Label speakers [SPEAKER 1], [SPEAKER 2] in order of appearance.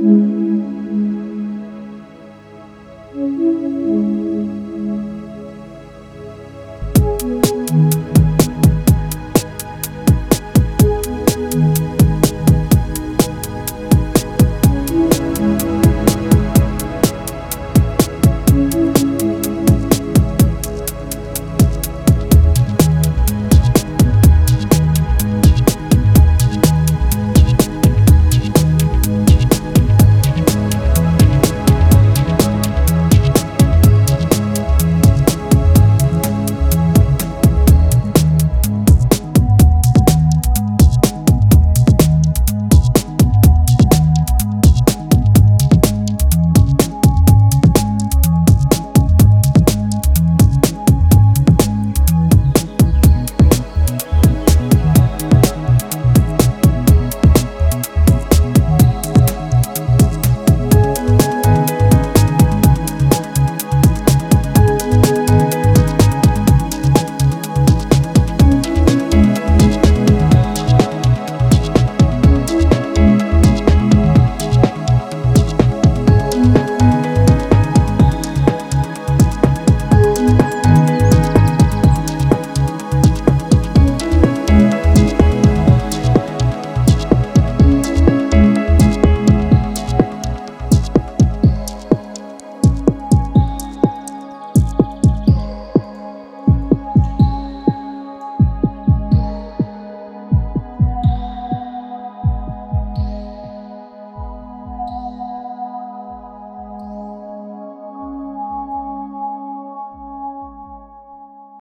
[SPEAKER 1] Música